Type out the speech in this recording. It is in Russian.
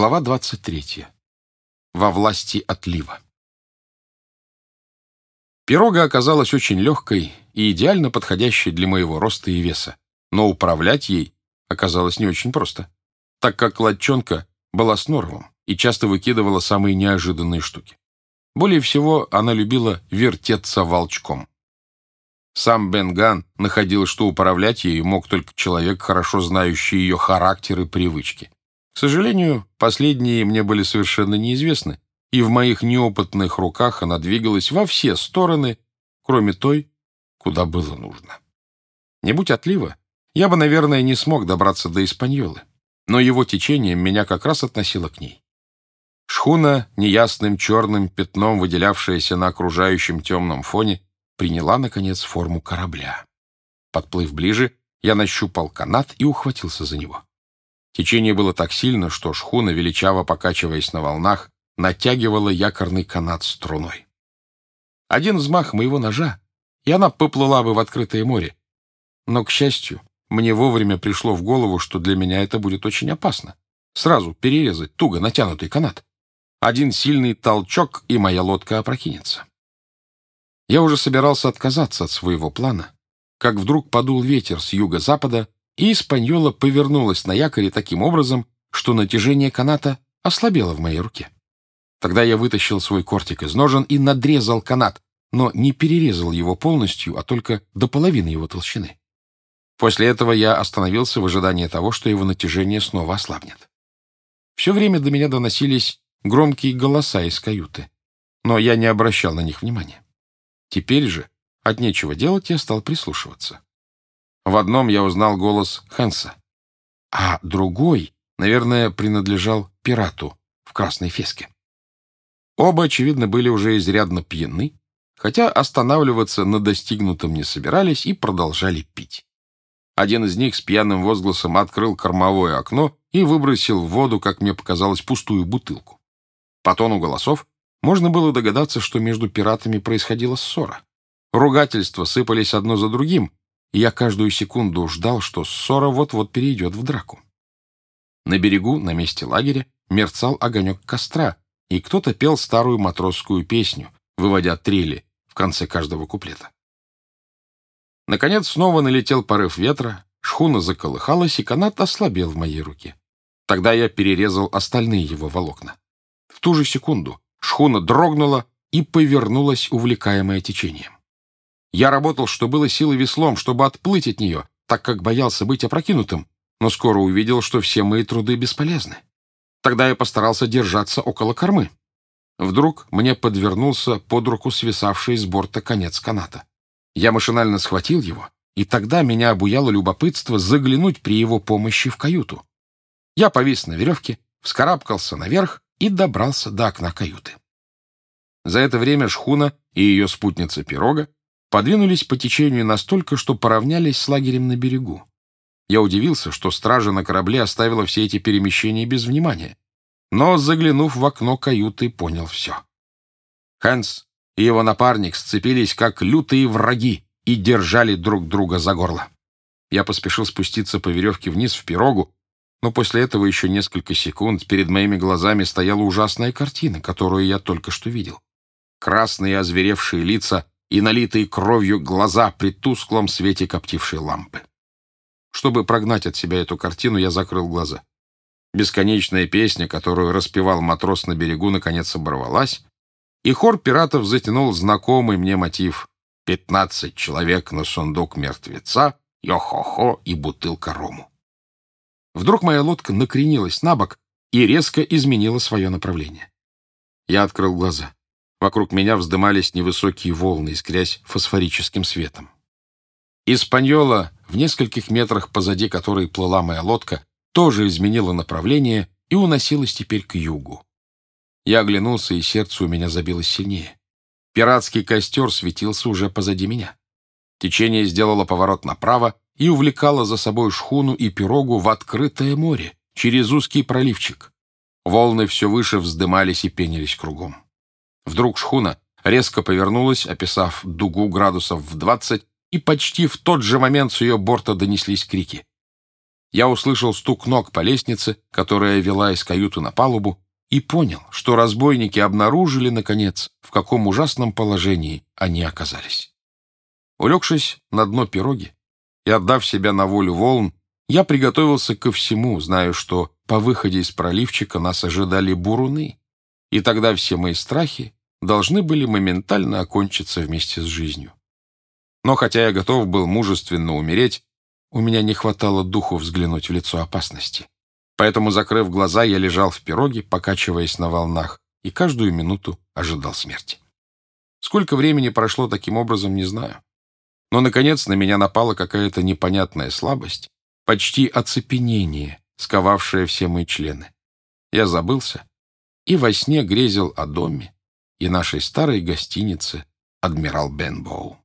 Глава 23. Во власти отлива. Пирога оказалась очень легкой и идеально подходящей для моего роста и веса, но управлять ей оказалось не очень просто, так как лодчонка была с норовом и часто выкидывала самые неожиданные штуки. Более всего она любила вертеться волчком. Сам Бенган находил, что управлять ею мог только человек, хорошо знающий ее характер и привычки. К сожалению, последние мне были совершенно неизвестны, и в моих неопытных руках она двигалась во все стороны, кроме той, куда было нужно. Не будь отлива, я бы, наверное, не смог добраться до Испаньолы, но его течение меня как раз относило к ней. Шхуна, неясным черным пятном, выделявшаяся на окружающем темном фоне, приняла, наконец, форму корабля. Подплыв ближе, я нащупал канат и ухватился за него. Течение было так сильно, что шхуна, величаво покачиваясь на волнах, натягивала якорный канат струной. Один взмах моего ножа, и она поплыла бы в открытое море. Но, к счастью, мне вовремя пришло в голову, что для меня это будет очень опасно. Сразу перерезать туго натянутый канат. Один сильный толчок, и моя лодка опрокинется. Я уже собирался отказаться от своего плана, как вдруг подул ветер с юго-запада, и Испаньола повернулась на якоре таким образом, что натяжение каната ослабело в моей руке. Тогда я вытащил свой кортик из ножен и надрезал канат, но не перерезал его полностью, а только до половины его толщины. После этого я остановился в ожидании того, что его натяжение снова ослабнет. Все время до меня доносились громкие голоса из каюты, но я не обращал на них внимания. Теперь же, от нечего делать, я стал прислушиваться. В одном я узнал голос Хэнса, а другой, наверное, принадлежал пирату в красной феске. Оба, очевидно, были уже изрядно пьяны, хотя останавливаться на достигнутом не собирались и продолжали пить. Один из них с пьяным возгласом открыл кормовое окно и выбросил в воду, как мне показалось, пустую бутылку. По тону голосов можно было догадаться, что между пиратами происходила ссора. Ругательства сыпались одно за другим, и я каждую секунду ждал, что ссора вот-вот перейдет в драку. На берегу, на месте лагеря, мерцал огонек костра, и кто-то пел старую матросскую песню, выводя трели в конце каждого куплета. Наконец снова налетел порыв ветра, шхуна заколыхалась, и канат ослабел в моей руке. Тогда я перерезал остальные его волокна. В ту же секунду шхуна дрогнула и повернулась, увлекаемая течением. Я работал, что было силы веслом, чтобы отплыть от нее, так как боялся быть опрокинутым, но скоро увидел, что все мои труды бесполезны. Тогда я постарался держаться около кормы. Вдруг мне подвернулся под руку свисавший с борта конец каната. Я машинально схватил его, и тогда меня обуяло любопытство заглянуть при его помощи в каюту. Я повис на веревке, вскарабкался наверх и добрался до окна каюты. За это время шхуна и ее спутница Пирога подвинулись по течению настолько, что поравнялись с лагерем на берегу. Я удивился, что стража на корабле оставила все эти перемещения без внимания. Но, заглянув в окно каюты, понял все. Хэнс и его напарник сцепились, как лютые враги, и держали друг друга за горло. Я поспешил спуститься по веревке вниз в пирогу, но после этого еще несколько секунд перед моими глазами стояла ужасная картина, которую я только что видел. Красные озверевшие лица и налитые кровью глаза при тусклом свете коптившей лампы. Чтобы прогнать от себя эту картину, я закрыл глаза. Бесконечная песня, которую распевал матрос на берегу, наконец оборвалась, и хор пиратов затянул знакомый мне мотив «Пятнадцать человек на сундук мертвеца, йо-хо-хо и бутылка рому». Вдруг моя лодка накренилась на бок и резко изменила свое направление. Я открыл глаза. Вокруг меня вздымались невысокие волны, искрясь фосфорическим светом. Испаньола, в нескольких метрах позади которой плыла моя лодка, тоже изменила направление и уносилась теперь к югу. Я оглянулся, и сердце у меня забилось сильнее. Пиратский костер светился уже позади меня. Течение сделало поворот направо и увлекало за собой шхуну и пирогу в открытое море, через узкий проливчик. Волны все выше вздымались и пенились кругом. Вдруг шхуна резко повернулась, описав дугу градусов в двадцать, и почти в тот же момент с ее борта донеслись крики. я услышал стук ног по лестнице, которая вела из каюты на палубу, и понял, что разбойники обнаружили, наконец, в каком ужасном положении они оказались. Улегшись на дно пироги и отдав себя на волю волн, я приготовился ко всему, зная, что по выходе из проливчика нас ожидали буруны, и тогда все мои страхи должны были моментально окончиться вместе с жизнью. Но хотя я готов был мужественно умереть, у меня не хватало духу взглянуть в лицо опасности. Поэтому, закрыв глаза, я лежал в пироге, покачиваясь на волнах, и каждую минуту ожидал смерти. Сколько времени прошло таким образом, не знаю. Но, наконец, на меня напала какая-то непонятная слабость, почти оцепенение, сковавшее все мои члены. Я забылся и во сне грезил о доме и нашей старой гостинице «Адмирал Бенбоу».